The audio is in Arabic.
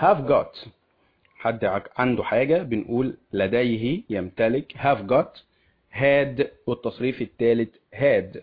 have got. حد عنده حاجة بنقول لديه يمتلك have got. had والتصريف الثالث had.